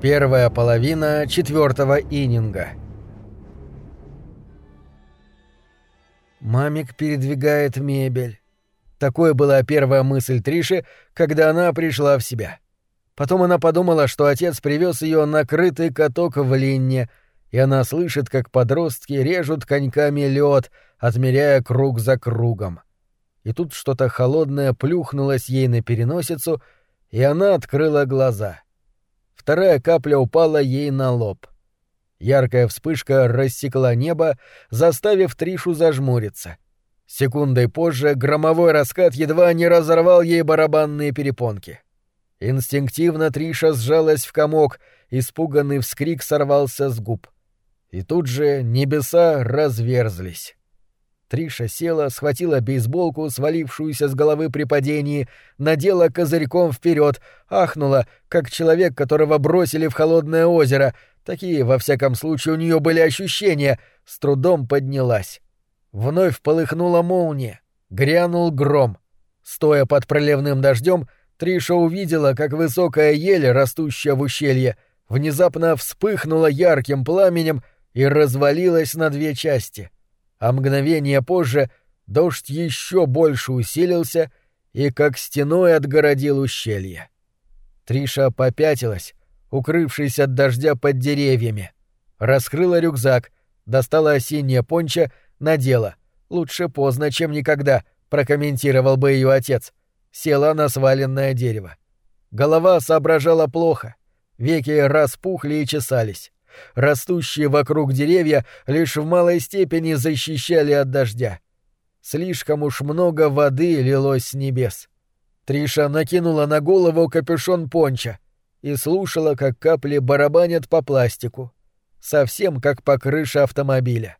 Первая половина четвертого ининга. Мамик передвигает мебель. Такой была первая мысль Триши, когда она пришла в себя. Потом она подумала, что отец привез ее накрытый каток в Линне, и она слышит, как подростки режут коньками лед, отмеряя круг за кругом. И тут что-то холодное плюхнулось ей на переносицу, и она открыла глаза — Вторая капля упала ей на лоб. Яркая вспышка рассекла небо, заставив Тришу зажмуриться. Секундой позже громовой раскат едва не разорвал ей барабанные перепонки. Инстинктивно Триша сжалась в комок, испуганный вскрик сорвался с губ. И тут же небеса разверзлись. Триша села, схватила бейсболку, свалившуюся с головы при падении, надела козырьком вперед, ахнула, как человек, которого бросили в холодное озеро. Такие, во всяком случае, у нее были ощущения. С трудом поднялась. Вновь полыхнула молния. Грянул гром. Стоя под проливным дождем, Триша увидела, как высокая ель, растущая в ущелье, внезапно вспыхнула ярким пламенем и развалилась на две части — а мгновение позже дождь еще больше усилился и как стеной отгородил ущелье. Триша попятилась, укрывшись от дождя под деревьями, раскрыла рюкзак, достала осеннее пончо, надела. Лучше поздно, чем никогда, прокомментировал бы ее отец. Села на сваленное дерево. Голова соображала плохо, веки распухли и чесались. Растущие вокруг деревья лишь в малой степени защищали от дождя. Слишком уж много воды лилось с небес. Триша накинула на голову капюшон понча и слушала, как капли барабанят по пластику. Совсем как по крыше автомобиля.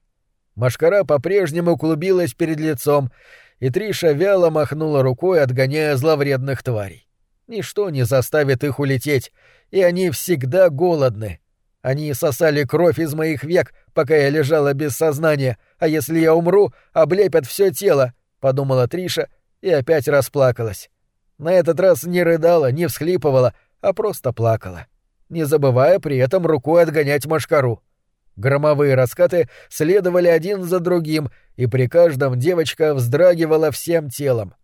Машкара по-прежнему клубилась перед лицом, и Триша вяло махнула рукой, отгоняя зловредных тварей. Ничто не заставит их улететь, и они всегда голодны — они сосали кровь из моих век, пока я лежала без сознания, а если я умру, облепят все тело, — подумала Триша и опять расплакалась. На этот раз не рыдала, не всхлипывала, а просто плакала, не забывая при этом рукой отгонять машкару. Громовые раскаты следовали один за другим, и при каждом девочка вздрагивала всем телом.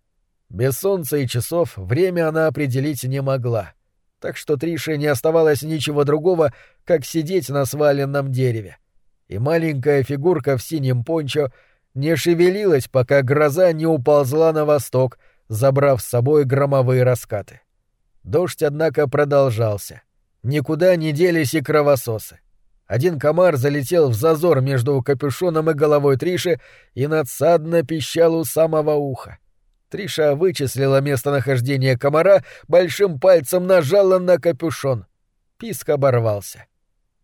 Без солнца и часов время она определить не могла. — так что Трише не оставалось ничего другого, как сидеть на сваленном дереве. И маленькая фигурка в синем пончо не шевелилась, пока гроза не уползла на восток, забрав с собой громовые раскаты. Дождь, однако, продолжался. Никуда не делись и кровососы. Один комар залетел в зазор между капюшоном и головой Триши и надсадно пищал у самого уха. Триша вычислила местонахождение комара, большим пальцем нажала на капюшон. Писк оборвался.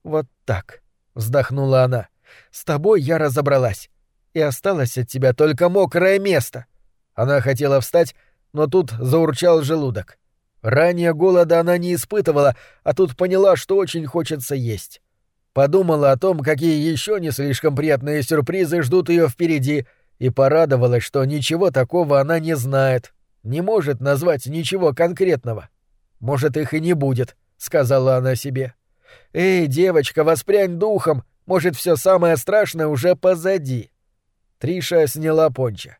«Вот так», — вздохнула она. «С тобой я разобралась. И осталось от тебя только мокрое место». Она хотела встать, но тут заурчал желудок. Ранее голода она не испытывала, а тут поняла, что очень хочется есть. Подумала о том, какие еще не слишком приятные сюрпризы ждут ее впереди — и порадовалась, что ничего такого она не знает, не может назвать ничего конкретного. Может, их и не будет, сказала она себе. Эй, девочка, воспрянь духом, может, все самое страшное уже позади. Триша сняла понча.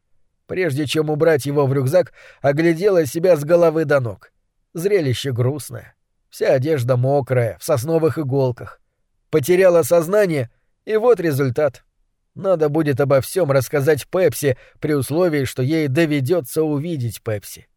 Прежде чем убрать его в рюкзак, оглядела себя с головы до ног. Зрелище грустное. Вся одежда мокрая, в сосновых иголках. Потеряла сознание, и вот результат. Надо будет обо всем рассказать Пепси при условии, что ей доведется увидеть Пепси.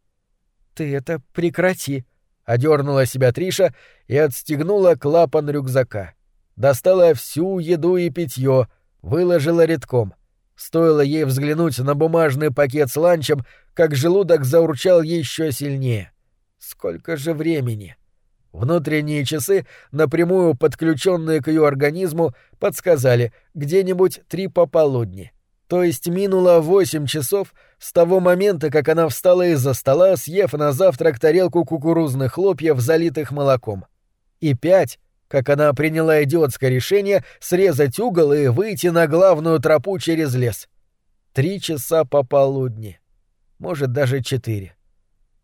Ты это прекрати, одернула себя Триша и отстегнула клапан рюкзака. Достала всю еду и питье, выложила редком. Стоило ей взглянуть на бумажный пакет с ланчем, как желудок заурчал еще сильнее. Сколько же времени? Внутренние часы, напрямую подключенные к ее организму, подсказали где-нибудь три пополудни. То есть минуло восемь часов с того момента, как она встала из-за стола, съев на завтрак тарелку кукурузных хлопьев, залитых молоком. И пять, как она приняла идиотское решение срезать угол и выйти на главную тропу через лес. Три часа пополудни. Может, даже четыре.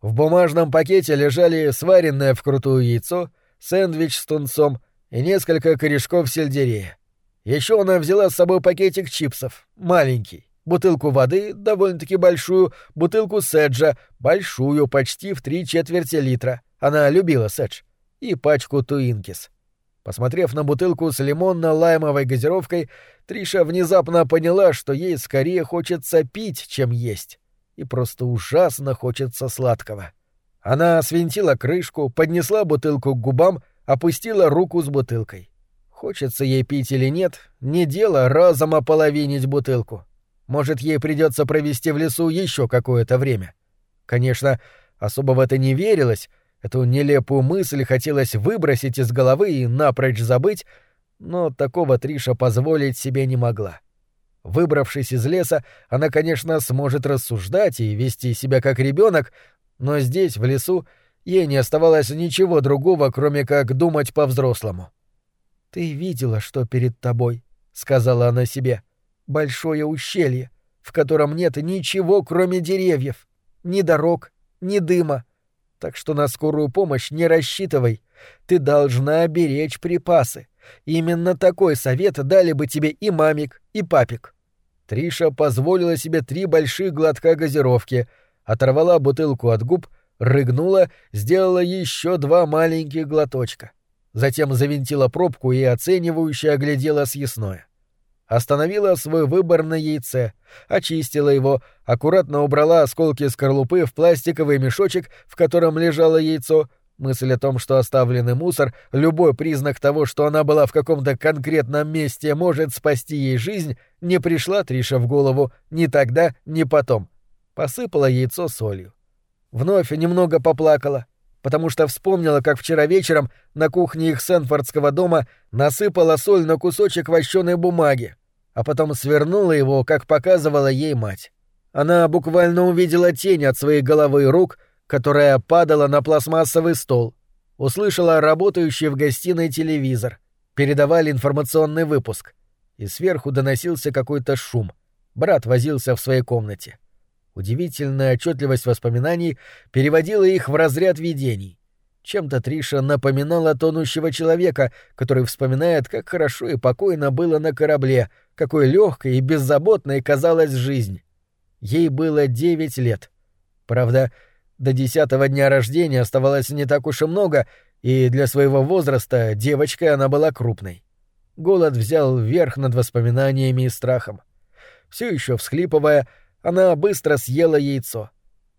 В бумажном пакете лежали сваренное вкрутую яйцо, сэндвич с тунцом и несколько корешков сельдерея. Еще она взяла с собой пакетик чипсов, маленький, бутылку воды, довольно-таки большую, бутылку седжа, большую, почти в три четверти литра. Она любила седж. И пачку туинкис. Посмотрев на бутылку с лимонно-лаймовой газировкой, Триша внезапно поняла, что ей скорее хочется пить, чем есть. И просто ужасно хочется сладкого. Она свинтила крышку, поднесла бутылку к губам, опустила руку с бутылкой. Хочется ей пить или нет, не дело разом ополовинить бутылку. Может, ей придется провести в лесу еще какое-то время. Конечно, особо в это не верилось, эту нелепую мысль хотелось выбросить из головы и напрочь забыть, но такого Триша позволить себе не могла. Выбравшись из леса, она, конечно, сможет рассуждать и вести себя как ребенок, но здесь, в лесу, ей не оставалось ничего другого, кроме как думать по-взрослому. «Ты видела, что перед тобой», — сказала она себе, — «большое ущелье, в котором нет ничего, кроме деревьев, ни дорог, ни дыма. Так что на скорую помощь не рассчитывай. Ты должна беречь припасы. Именно такой совет дали бы тебе и мамик, и папик». Триша позволила себе три больших глотка газировки — оторвала бутылку от губ, рыгнула, сделала еще два маленьких глоточка. Затем завинтила пробку и оценивающе оглядела съестное. Остановила свой выбор на яйце, очистила его, аккуратно убрала осколки скорлупы в пластиковый мешочек, в котором лежало яйцо. Мысль о том, что оставленный мусор, любой признак того, что она была в каком-то конкретном месте, может спасти ей жизнь, не пришла Триша в голову ни тогда, ни потом посыпала яйцо солью. Вновь немного поплакала, потому что вспомнила, как вчера вечером на кухне их Сенфордского дома насыпала соль на кусочек вощеной бумаги, а потом свернула его, как показывала ей мать. Она буквально увидела тень от своей головы и рук, которая падала на пластмассовый стол, услышала работающий в гостиной телевизор, передавали информационный выпуск, и сверху доносился какой-то шум. Брат возился в своей комнате. Удивительная отчетливость воспоминаний переводила их в разряд видений. Чем-то Триша напоминала тонущего человека, который вспоминает, как хорошо и покойно было на корабле, какой легкой и беззаботной казалась жизнь. Ей было девять лет. Правда, до десятого дня рождения оставалось не так уж и много, и для своего возраста девочкой она была крупной. Голод взял верх над воспоминаниями и страхом. Все еще всхлипывая, она быстро съела яйцо.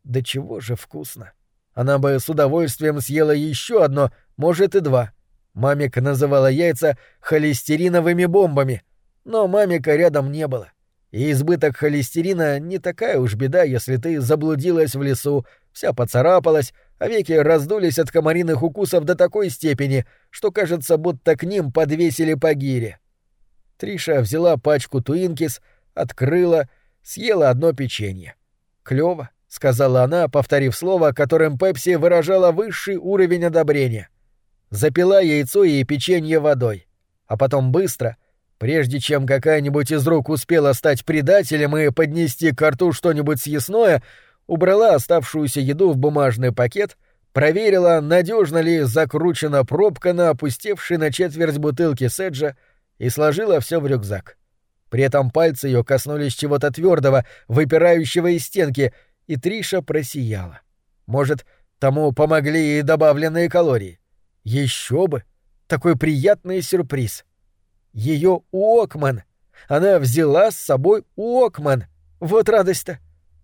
Да чего же вкусно. Она бы с удовольствием съела еще одно, может и два. Мамик называла яйца холестериновыми бомбами, но мамика рядом не было. И избыток холестерина не такая уж беда, если ты заблудилась в лесу, вся поцарапалась, а веки раздулись от комариных укусов до такой степени, что кажется, будто к ним подвесили по гире. Триша взяла пачку туинкис, открыла — съела одно печенье. Клево, сказала она, повторив слово, которым Пепси выражала высший уровень одобрения. Запила яйцо и печенье водой. А потом быстро, прежде чем какая-нибудь из рук успела стать предателем и поднести к рту что-нибудь съестное, убрала оставшуюся еду в бумажный пакет, проверила, надежно ли закручена пробка на опустевшей на четверть бутылки седжа и сложила все в рюкзак. При этом пальцы ее коснулись чего-то твердого, выпирающего из стенки, и Триша просияла. Может, тому помогли и добавленные калории. Еще бы! Такой приятный сюрприз. Ее Уокман. Она взяла с собой Уокман. Вот радость-то.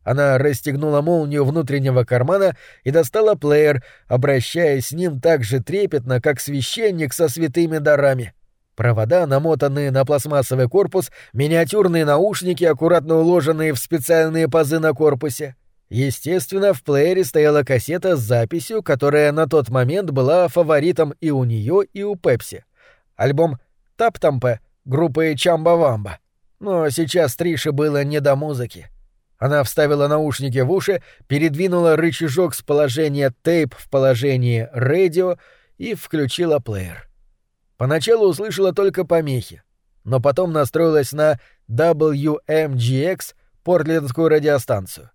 Она расстегнула молнию внутреннего кармана и достала плеер, обращаясь с ним так же трепетно, как священник со святыми дарами. Провода, намотанные на пластмассовый корпус, миниатюрные наушники, аккуратно уложенные в специальные пазы на корпусе. Естественно, в плеере стояла кассета с записью, которая на тот момент была фаворитом и у нее, и у Пепси. Альбом «Таптампе» группы Чамба-Вамба. Но сейчас Трише было не до музыки. Она вставила наушники в уши, передвинула рычажок с положения «тейп» в положение «радио» и включила плеер. Поначалу услышала только помехи, но потом настроилась на WMGX, портлендскую радиостанцию.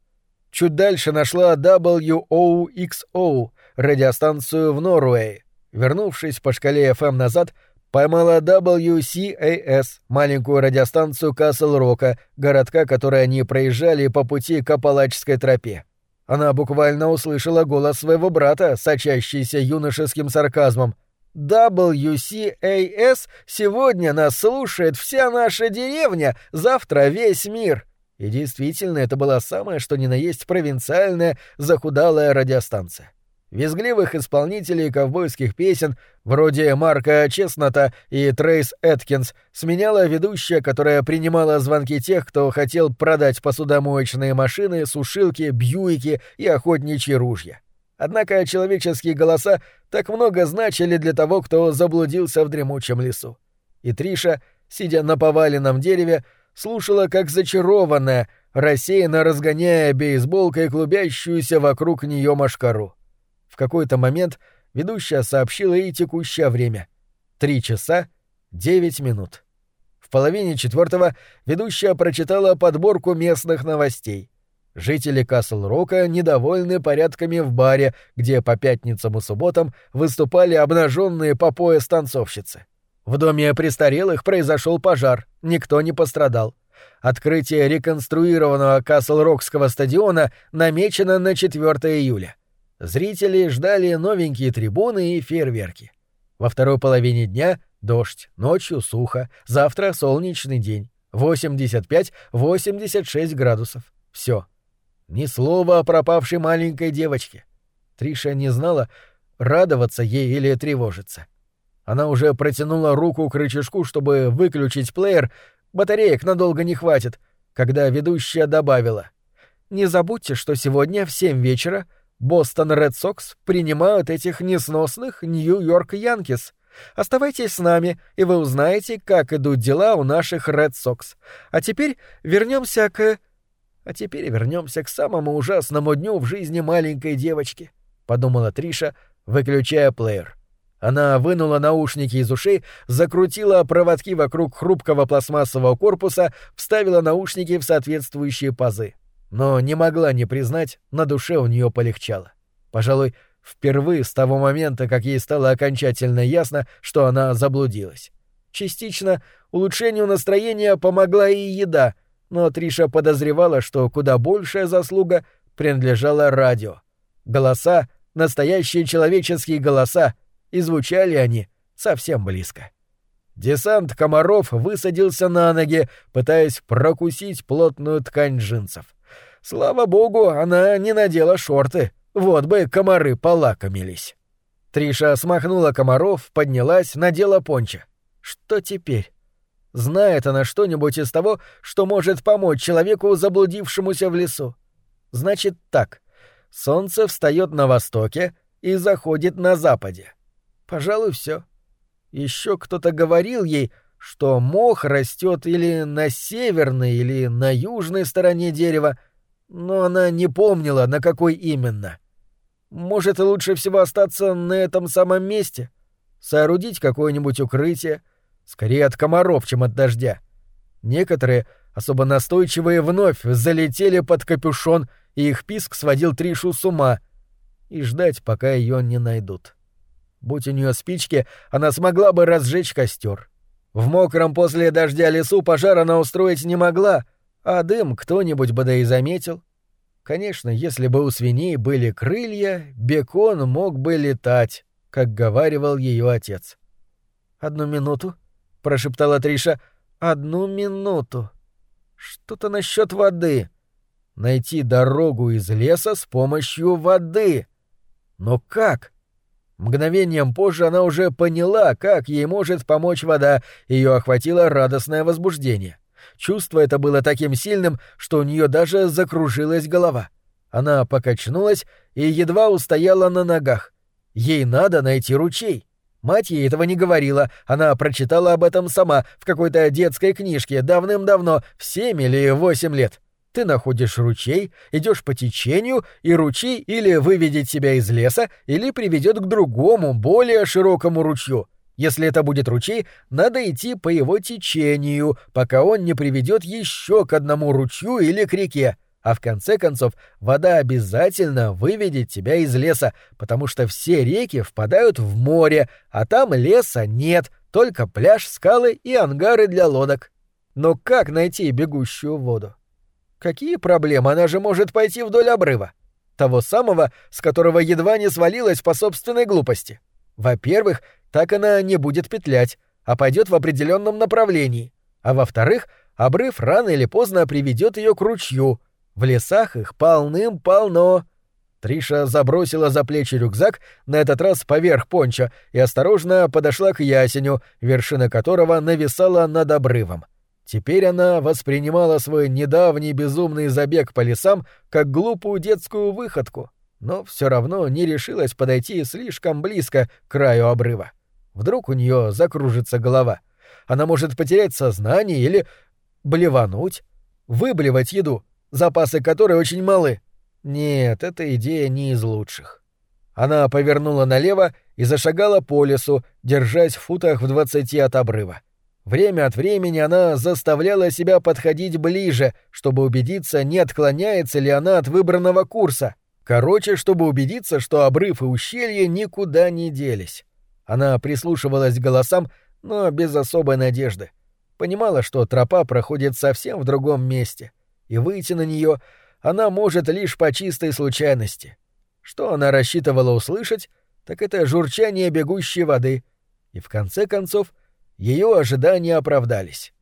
Чуть дальше нашла WOXO, радиостанцию в Норвее, вернувшись по шкале FM назад, поймала WCAS, маленькую радиостанцию Касл-Рока, городка, который они проезжали по пути к Апалачской тропе. Она буквально услышала голос своего брата, сочащийся юношеским сарказмом. WCAS сегодня нас слушает вся наша деревня, завтра весь мир. И действительно, это была самая что ни на есть провинциальная, захудалая радиостанция. Визгливых исполнителей ковбойских песен, вроде Марка Чеснота и Трейс Эткинс, сменяла ведущая, которая принимала звонки тех, кто хотел продать посудомоечные машины, сушилки, бьюики и охотничьи ружья. Однако человеческие голоса так много значили для того, кто заблудился в дремучем лесу. И Триша, сидя на поваленном дереве, слушала как зачарованная, рассеянно разгоняя бейсболкой клубящуюся вокруг нее машкару. В какой-то момент ведущая сообщила ей текущее время — три часа девять минут. В половине четвертого ведущая прочитала подборку местных новостей. Жители Касл-Рока недовольны порядками в баре, где по пятницам и субботам выступали обнаженные по пояс танцовщицы. В доме престарелых произошел пожар, никто не пострадал. Открытие реконструированного Касл-Рокского стадиона намечено на 4 июля. Зрители ждали новенькие трибуны и фейерверки. Во второй половине дня — дождь, ночью — сухо, завтра — солнечный день. 85-86 градусов. Все. Ни слова о пропавшей маленькой девочке. Триша не знала, радоваться ей или тревожиться. Она уже протянула руку к рычажку, чтобы выключить плеер, батареек надолго не хватит, когда ведущая добавила. «Не забудьте, что сегодня в семь вечера Бостон Ред Сокс принимают этих несносных Нью-Йорк Янкис. Оставайтесь с нами, и вы узнаете, как идут дела у наших Ред Сокс. А теперь вернемся к...» А теперь вернемся к самому ужасному дню в жизни маленькой девочки, подумала Триша, выключая плеер. Она вынула наушники из ушей, закрутила проводки вокруг хрупкого пластмассового корпуса, вставила наушники в соответствующие пазы. Но не могла не признать, на душе у нее полегчало. Пожалуй, впервые с того момента, как ей стало окончательно ясно, что она заблудилась. Частично улучшению настроения помогла и еда, но Триша подозревала, что куда большая заслуга принадлежала радио. Голоса, настоящие человеческие голоса, и звучали они совсем близко. Десант комаров высадился на ноги, пытаясь прокусить плотную ткань джинсов. Слава богу, она не надела шорты, вот бы комары полакомились. Триша смахнула комаров, поднялась, надела пончо. Что теперь? Знает она что-нибудь из того, что может помочь человеку, заблудившемуся в лесу? Значит так. Солнце встает на востоке и заходит на западе. Пожалуй, все. Еще кто-то говорил ей, что мох растет или на северной, или на южной стороне дерева, но она не помнила, на какой именно. Может, лучше всего остаться на этом самом месте, соорудить какое-нибудь укрытие, Скорее от комаров, чем от дождя. Некоторые, особо настойчивые, вновь залетели под капюшон, и их писк сводил Тришу с ума. И ждать, пока ее не найдут. Будь у нее спички, она смогла бы разжечь костер. В мокром после дождя лесу пожар она устроить не могла, а дым кто-нибудь бы да и заметил. Конечно, если бы у свиней были крылья, бекон мог бы летать, как говаривал ее отец. «Одну минуту», — прошептала Триша. «Одну минуту. Что-то насчет воды. Найти дорогу из леса с помощью воды. Но как?» Мгновением позже она уже поняла, как ей может помочь вода, ее охватило радостное возбуждение. Чувство это было таким сильным, что у нее даже закружилась голова. Она покачнулась и едва устояла на ногах. Ей надо найти ручей. Мать ей этого не говорила, она прочитала об этом сама в какой-то детской книжке давным-давно, в семь или восемь лет. Ты находишь ручей, идешь по течению, и ручей или выведет тебя из леса, или приведет к другому, более широкому ручью. Если это будет ручей, надо идти по его течению, пока он не приведет еще к одному ручью или к реке. А в конце концов, вода обязательно выведет тебя из леса, потому что все реки впадают в море, а там леса нет, только пляж, скалы и ангары для лодок. Но как найти бегущую воду? Какие проблемы? Она же может пойти вдоль обрыва. Того самого, с которого едва не свалилась по собственной глупости. Во-первых, так она не будет петлять, а пойдет в определенном направлении. А во-вторых, обрыв рано или поздно приведет ее к ручью. В лесах их полным-полно. Триша забросила за плечи рюкзак, на этот раз поверх понча, и осторожно подошла к ясеню, вершина которого нависала над обрывом. Теперь она воспринимала свой недавний безумный забег по лесам как глупую детскую выходку, но все равно не решилась подойти слишком близко к краю обрыва. Вдруг у нее закружится голова. Она может потерять сознание или блевануть, выблевать еду, запасы которой очень малы. Нет, эта идея не из лучших. Она повернула налево и зашагала по лесу, держась в футах в двадцати от обрыва. Время от времени она заставляла себя подходить ближе, чтобы убедиться, не отклоняется ли она от выбранного курса. Короче, чтобы убедиться, что обрыв и ущелье никуда не делись. Она прислушивалась к голосам, но без особой надежды. Понимала, что тропа проходит совсем в другом месте, и выйти на нее она может лишь по чистой случайности. Что она рассчитывала услышать, так это журчание бегущей воды, и в конце концов — ее ожидания оправдались.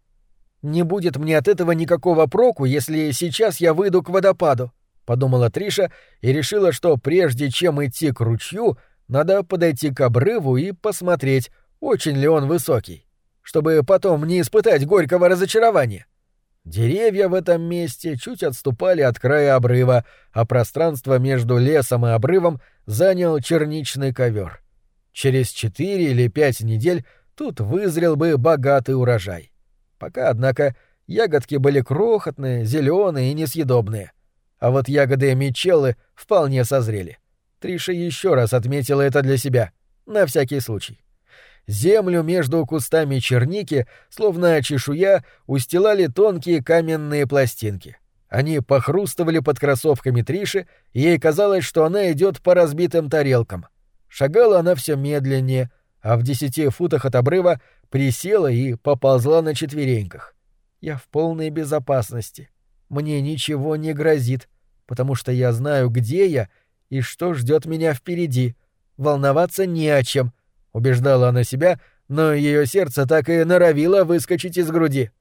«Не будет мне от этого никакого проку, если сейчас я выйду к водопаду», — подумала Триша и решила, что прежде чем идти к ручью, надо подойти к обрыву и посмотреть, очень ли он высокий, чтобы потом не испытать горького разочарования. Деревья в этом месте чуть отступали от края обрыва, а пространство между лесом и обрывом занял черничный ковер. Через четыре или пять недель тут вызрел бы богатый урожай. Пока, однако, ягодки были крохотные, зеленые и несъедобные. А вот ягоды мечеллы вполне созрели. Триша еще раз отметила это для себя, на всякий случай. Землю между кустами черники, словно чешуя, устилали тонкие каменные пластинки. Они похрустывали под кроссовками Триши, и ей казалось, что она идет по разбитым тарелкам. Шагала она все медленнее, а в десяти футах от обрыва присела и поползла на четвереньках. Я в полной безопасности. Мне ничего не грозит, потому что я знаю, где я и что ждет меня впереди. Волноваться не о чем, убеждала она себя, но ее сердце так и норовило выскочить из груди.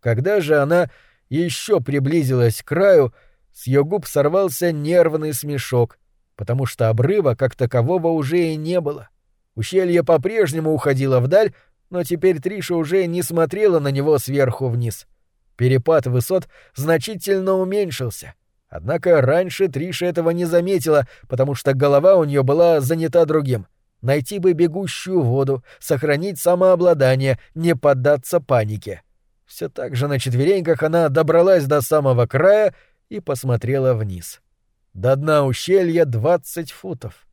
Когда же она еще приблизилась к краю, с ее губ сорвался нервный смешок, потому что обрыва как такового уже и не было. Ущелье по-прежнему уходило вдаль, но теперь Триша уже не смотрела на него сверху вниз. Перепад высот значительно уменьшился. Однако раньше Триша этого не заметила, потому что голова у нее была занята другим. Найти бы бегущую воду, сохранить самообладание, не поддаться панике. Все так же на четвереньках она добралась до самого края и посмотрела вниз. До дна ущелья двадцать футов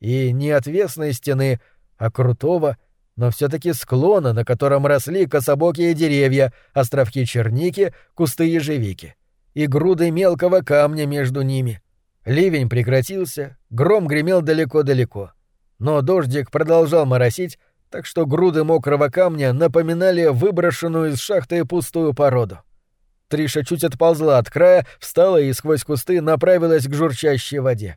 и не отвесной стены, а крутого, но все-таки склона, на котором росли кособокие деревья, островки черники, кусты ежевики и груды мелкого камня между ними. Ливень прекратился, гром гремел далеко-далеко. Но дождик продолжал моросить, так что груды мокрого камня напоминали выброшенную из шахты пустую породу. Триша чуть отползла от края, встала и сквозь кусты направилась к журчащей воде.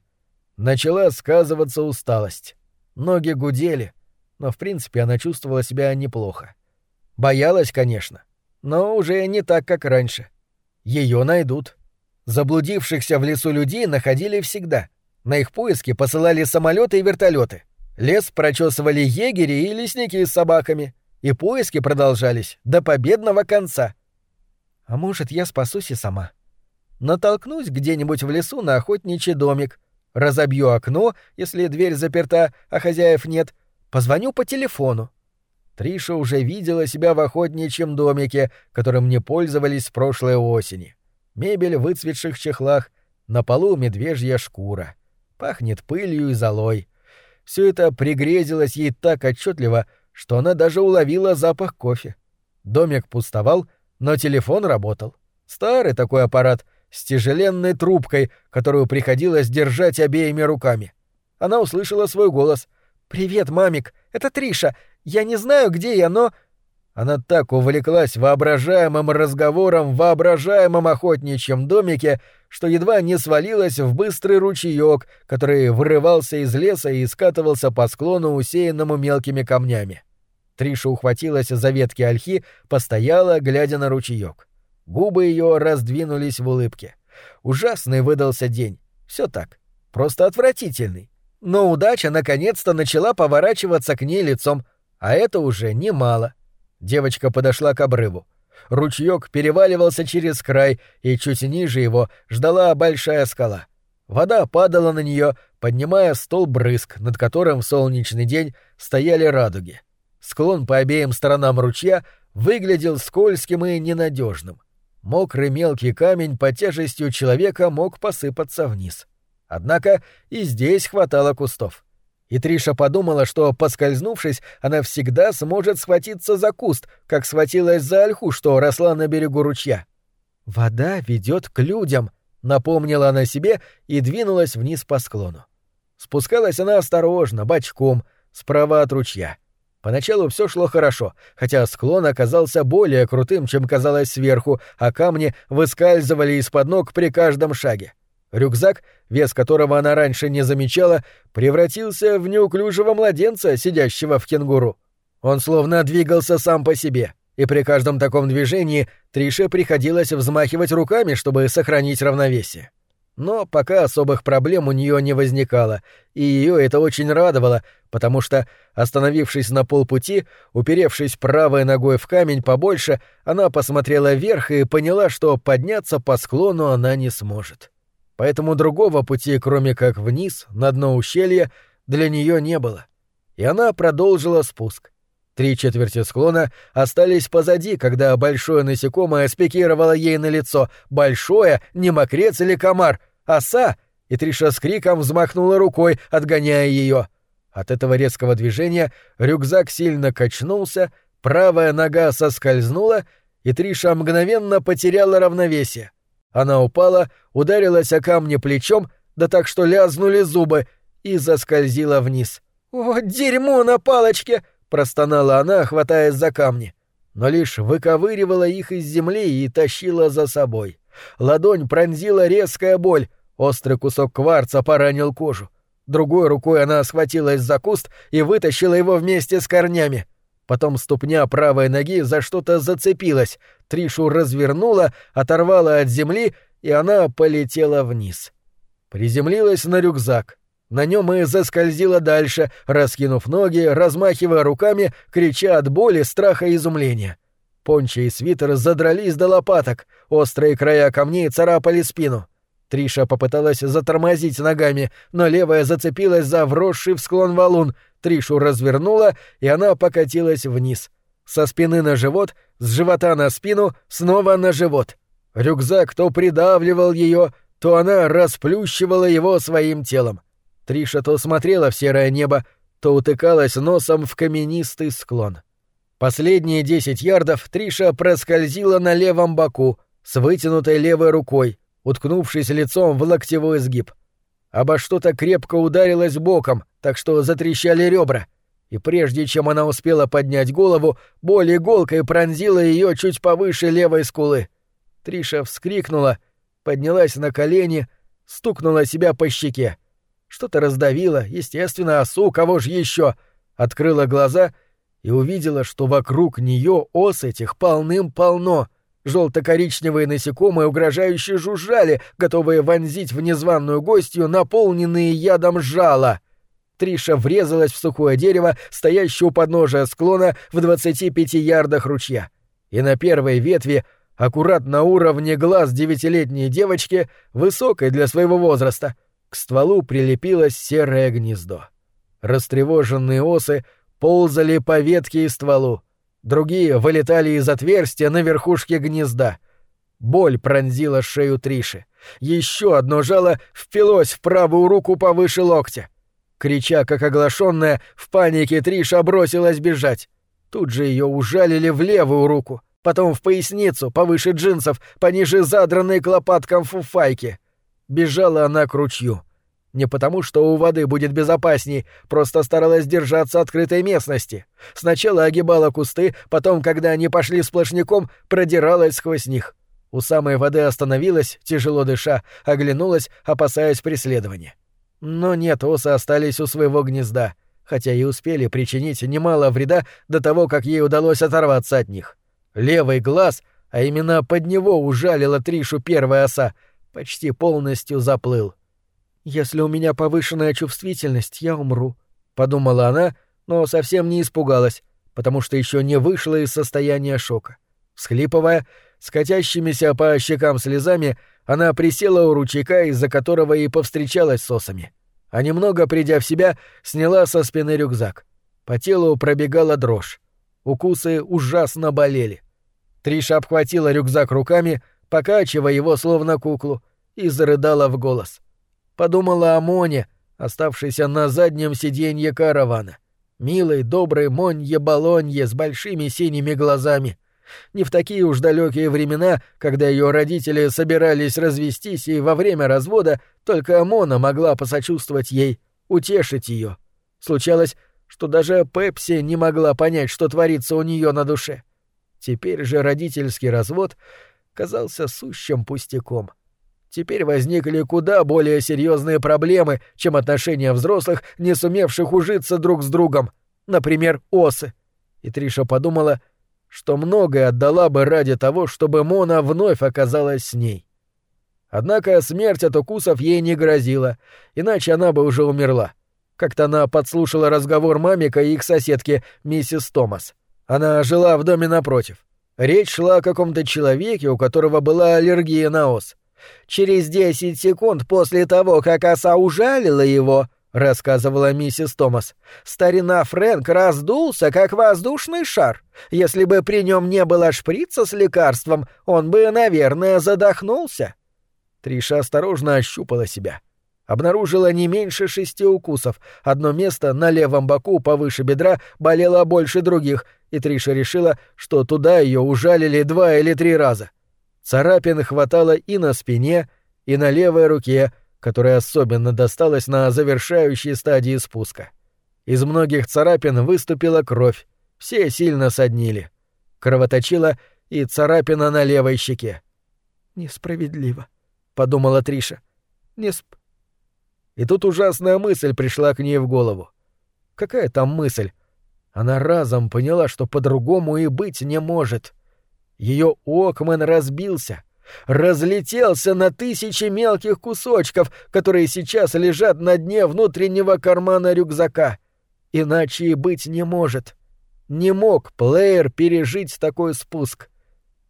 Начала сказываться усталость. Ноги гудели, но в принципе она чувствовала себя неплохо. Боялась, конечно, но уже не так, как раньше. Ее найдут. Заблудившихся в лесу людей находили всегда. На их поиски посылали самолеты и вертолеты. Лес прочесывали егери и лесники с собаками. И поиски продолжались до победного конца. А может, я спасусь и сама. Натолкнусь где-нибудь в лесу на охотничий домик — Разобью окно, если дверь заперта, а хозяев нет. Позвоню по телефону. Триша уже видела себя в охотничьем домике, которым не пользовались с прошлой осени. Мебель в выцветших чехлах, на полу медвежья шкура. Пахнет пылью и золой. Все это пригрезилось ей так отчетливо, что она даже уловила запах кофе. Домик пустовал, но телефон работал. Старый такой аппарат, с тяжеленной трубкой, которую приходилось держать обеими руками. Она услышала свой голос. «Привет, мамик, это Триша. Я не знаю, где я, но...» Она так увлеклась воображаемым разговором в воображаемом охотничьем домике, что едва не свалилась в быстрый ручеек, который вырывался из леса и скатывался по склону, усеянному мелкими камнями. Триша ухватилась за ветки ольхи, постояла, глядя на ручеек. Губы ее раздвинулись в улыбке. Ужасный выдался день. Все так. Просто отвратительный. Но удача наконец-то начала поворачиваться к ней лицом, а это уже немало. Девочка подошла к обрыву. Ручеек переваливался через край, и чуть ниже его ждала большая скала. Вода падала на нее, поднимая стол брызг, над которым в солнечный день стояли радуги. Склон по обеим сторонам ручья выглядел скользким и ненадежным. Мокрый мелкий камень под тяжестью человека мог посыпаться вниз. Однако и здесь хватало кустов. И Триша подумала, что, поскользнувшись, она всегда сможет схватиться за куст, как схватилась за ольху, что росла на берегу ручья. «Вода ведет к людям», — напомнила она себе и двинулась вниз по склону. Спускалась она осторожно, бочком, справа от ручья. Поначалу все шло хорошо, хотя склон оказался более крутым, чем казалось сверху, а камни выскальзывали из-под ног при каждом шаге. Рюкзак, вес которого она раньше не замечала, превратился в неуклюжего младенца, сидящего в кенгуру. Он словно двигался сам по себе, и при каждом таком движении Трише приходилось взмахивать руками, чтобы сохранить равновесие. Но пока особых проблем у нее не возникало, и ее это очень радовало, потому что, остановившись на полпути, уперевшись правой ногой в камень побольше, она посмотрела вверх и поняла, что подняться по склону она не сможет поэтому другого пути, кроме как вниз, на дно ущелья, для нее не было. И она продолжила спуск. Три четверти склона остались позади, когда большое насекомое спикировало ей на лицо. Большое, не мокрец или комар, оса, и Триша с криком взмахнула рукой, отгоняя ее. От этого резкого движения рюкзак сильно качнулся, правая нога соскользнула, и Триша мгновенно потеряла равновесие. Она упала, ударилась о камни плечом, да так что лязнули зубы, и заскользила вниз. «О, дерьмо на палочке!» — простонала она, хватаясь за камни. Но лишь выковыривала их из земли и тащила за собой. Ладонь пронзила резкая боль, острый кусок кварца поранил кожу. Другой рукой она схватилась за куст и вытащила его вместе с корнями. Потом ступня правой ноги за что-то зацепилась, Тришу развернула, оторвала от земли, и она полетела вниз. Приземлилась на рюкзак. На нем и заскользила дальше, раскинув ноги, размахивая руками, крича от боли, страха и изумления. Понча и свитер задрались до лопаток, острые края камней царапали спину. Триша попыталась затормозить ногами, но левая зацепилась за вросший в склон валун, Тришу развернула, и она покатилась вниз. Со спины на живот, с живота на спину, снова на живот. Рюкзак то придавливал ее, то она расплющивала его своим телом. Триша то смотрела в серое небо, то утыкалась носом в каменистый склон. Последние десять ярдов Триша проскользила на левом боку, с вытянутой левой рукой, уткнувшись лицом в локтевой сгиб. Обо что-то крепко ударилось боком, так что затрещали ребра. И прежде чем она успела поднять голову, боль иголкой пронзила ее чуть повыше левой скулы. Триша вскрикнула, поднялась на колени, стукнула себя по щеке. Что-то раздавило, естественно, осу, кого же еще? Открыла глаза и увидела, что вокруг нее ос этих полным-полно — Желто-коричневые насекомые угрожающе жужжали, готовые вонзить в незваную гостью наполненные ядом жала. Триша врезалась в сухое дерево, стоящее у подножия склона в 25 ярдах ручья. И на первой ветви, аккурат на уровне глаз девятилетней девочки, высокой для своего возраста, к стволу прилепилось серое гнездо. Растревоженные осы ползали по ветке и стволу. Другие вылетали из отверстия на верхушке гнезда. Боль пронзила шею Триши. Еще одно жало впилось в правую руку повыше локтя. Крича, как оглашенная, в панике Триша бросилась бежать. Тут же ее ужалили в левую руку. потом в поясницу, повыше джинсов, пониже задранной к лопаткам фуфайки. Бежала она к ручью. Не потому, что у воды будет безопасней, просто старалась держаться открытой местности. Сначала огибала кусты, потом, когда они пошли сплошняком, продиралась сквозь них. У самой воды остановилась, тяжело дыша, оглянулась, опасаясь преследования. Но нет, осы остались у своего гнезда, хотя и успели причинить немало вреда до того, как ей удалось оторваться от них. Левый глаз, а именно под него ужалила Тришу первая оса, почти полностью заплыл. «Если у меня повышенная чувствительность, я умру», — подумала она, но совсем не испугалась, потому что еще не вышла из состояния шока. Всхлипывая, с катящимися по щекам слезами, она присела у ручейка, из-за которого и повстречалась с осами. А немного придя в себя, сняла со спины рюкзак. По телу пробегала дрожь. Укусы ужасно болели. Триша обхватила рюкзак руками, покачивая его словно куклу, и зарыдала в голос. Подумала о Моне, оставшейся на заднем сиденье каравана. Милой, доброй Монье-Болонье с большими синими глазами — не в такие уж далекие времена, когда ее родители собирались развестись, и во время развода только Мона могла посочувствовать ей, утешить ее. Случалось, что даже Пепси не могла понять, что творится у нее на душе. Теперь же родительский развод казался сущим пустяком. Теперь возникли куда более серьезные проблемы, чем отношения взрослых, не сумевших ужиться друг с другом, например, осы. И Триша подумала, что многое отдала бы ради того, чтобы Мона вновь оказалась с ней. Однако смерть от укусов ей не грозила, иначе она бы уже умерла. Как-то она подслушала разговор мамика и их соседки, миссис Томас. Она жила в доме напротив. Речь шла о каком-то человеке, у которого была аллергия на ос. Через десять секунд после того, как оса ужалила его, — рассказывала миссис Томас. «Старина Фрэнк раздулся, как воздушный шар. Если бы при нем не было шприца с лекарством, он бы, наверное, задохнулся». Триша осторожно ощупала себя. Обнаружила не меньше шести укусов. Одно место на левом боку повыше бедра болело больше других, и Триша решила, что туда ее ужалили два или три раза. Царапин хватало и на спине, и на левой руке, которая особенно досталась на завершающей стадии спуска. Из многих царапин выступила кровь, все сильно соднили. Кровоточила и царапина на левой щеке. «Несправедливо», — подумала Триша. «Не сп...» И тут ужасная мысль пришла к ней в голову. Какая там мысль? Она разом поняла, что по-другому и быть не может. Ее Окмен разбился — разлетелся на тысячи мелких кусочков, которые сейчас лежат на дне внутреннего кармана рюкзака. Иначе и быть не может. Не мог плеер пережить такой спуск.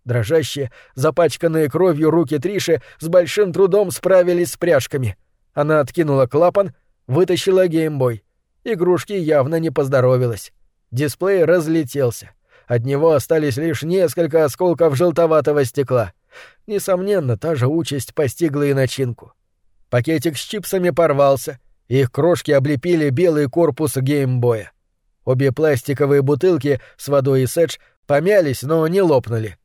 Дрожащие, запачканные кровью руки Триши с большим трудом справились с пряжками. Она откинула клапан, вытащила геймбой. Игрушки явно не поздоровилась. Дисплей разлетелся. От него остались лишь несколько осколков желтоватого стекла — Несомненно, та же участь постигла и начинку. Пакетик с чипсами порвался, их крошки облепили белый корпус геймбоя. Обе пластиковые бутылки с водой и сэдж помялись, но не лопнули.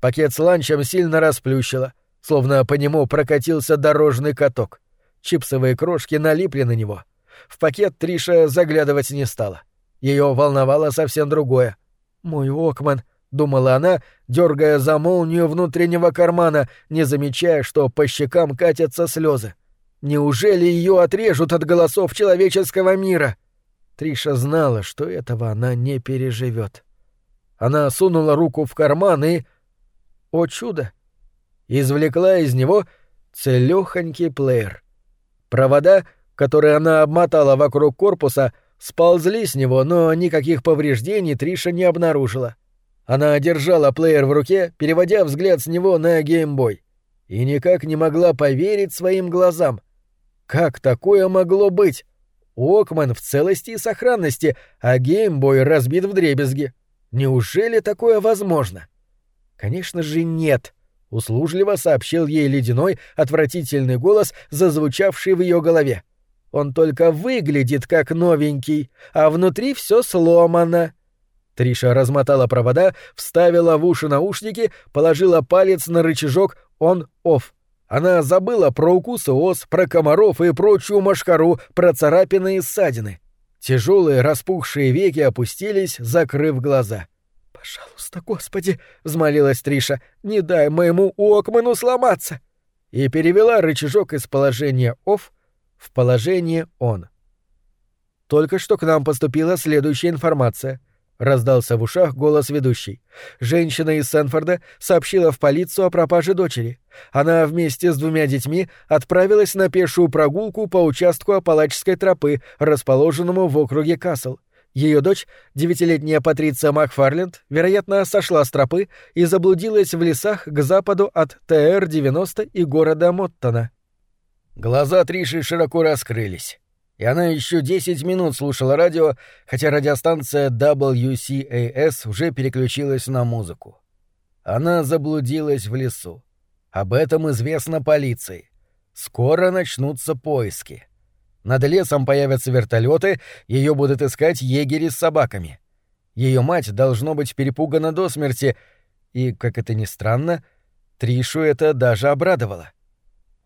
Пакет с ланчем сильно расплющило, словно по нему прокатился дорожный каток. Чипсовые крошки налипли на него. В пакет Триша заглядывать не стала. Ее волновало совсем другое. «Мой Окман», — думала она, дергая за молнию внутреннего кармана, не замечая, что по щекам катятся слезы. Неужели ее отрежут от голосов человеческого мира? Триша знала, что этого она не переживет. Она сунула руку в карман и... О чудо! Извлекла из него целёхонький плеер. Провода, которые она обмотала вокруг корпуса, сползли с него, но никаких повреждений Триша не обнаружила. Она держала плеер в руке, переводя взгляд с него на геймбой. И никак не могла поверить своим глазам. Как такое могло быть? Окман в целости и сохранности, а геймбой разбит в дребезги. Неужели такое возможно? Конечно же нет, услужливо сообщил ей ледяной, отвратительный голос, зазвучавший в ее голове. Он только выглядит как новенький, а внутри все сломано. Триша размотала провода, вставила в уши наушники, положила палец на рычажок «он-офф». Она забыла про укусы ос, про комаров и прочую машкару, про царапины и ссадины. Тяжелые распухшие веки опустились, закрыв глаза. «Пожалуйста, Господи!» — взмолилась Триша. «Не дай моему Уокману сломаться!» И перевела рычажок из положения «офф» в положение «он». Только что к нам поступила следующая информация — раздался в ушах голос ведущей. Женщина из Сенфорда сообщила в полицию о пропаже дочери. Она вместе с двумя детьми отправилась на пешую прогулку по участку Апалачской тропы, расположенному в округе Касл. Ее дочь, девятилетняя Патриция Макфарленд, вероятно, сошла с тропы и заблудилась в лесах к западу от ТР-90 и города Моттона. Глаза Триши широко раскрылись и она еще 10 минут слушала радио, хотя радиостанция WCAS уже переключилась на музыку. Она заблудилась в лесу. Об этом известно полиции. Скоро начнутся поиски. Над лесом появятся вертолеты, ее будут искать егери с собаками. Ее мать должно быть перепугана до смерти, и, как это ни странно, Тришу это даже обрадовало.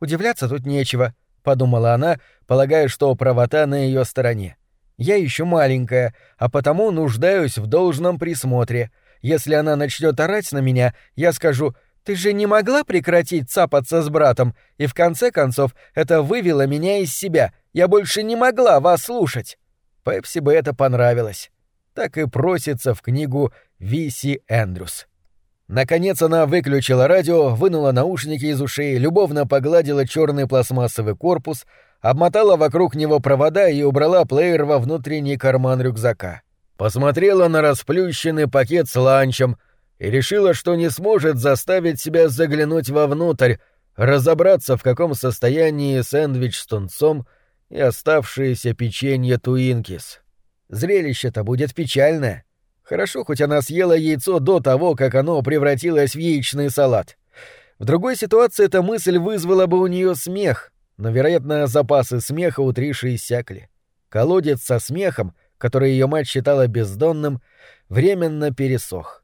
Удивляться тут нечего —— подумала она, полагая, что правота на ее стороне. «Я еще маленькая, а потому нуждаюсь в должном присмотре. Если она начнет орать на меня, я скажу «Ты же не могла прекратить цапаться с братом?» И в конце концов это вывело меня из себя. Я больше не могла вас слушать. Пепси бы это понравилось. Так и просится в книгу Виси Эндрюс. Наконец она выключила радио, вынула наушники из ушей, любовно погладила черный пластмассовый корпус, обмотала вокруг него провода и убрала плеер во внутренний карман рюкзака. Посмотрела на расплющенный пакет с ланчем и решила, что не сможет заставить себя заглянуть вовнутрь, разобраться, в каком состоянии сэндвич с тунцом и оставшееся печенье Туинкис. Зрелище-то будет печальное. Хорошо, хоть она съела яйцо до того, как оно превратилось в яичный салат. В другой ситуации эта мысль вызвала бы у нее смех, но, вероятно, запасы смеха у Триши иссякли. Колодец со смехом, который ее мать считала бездонным, временно пересох.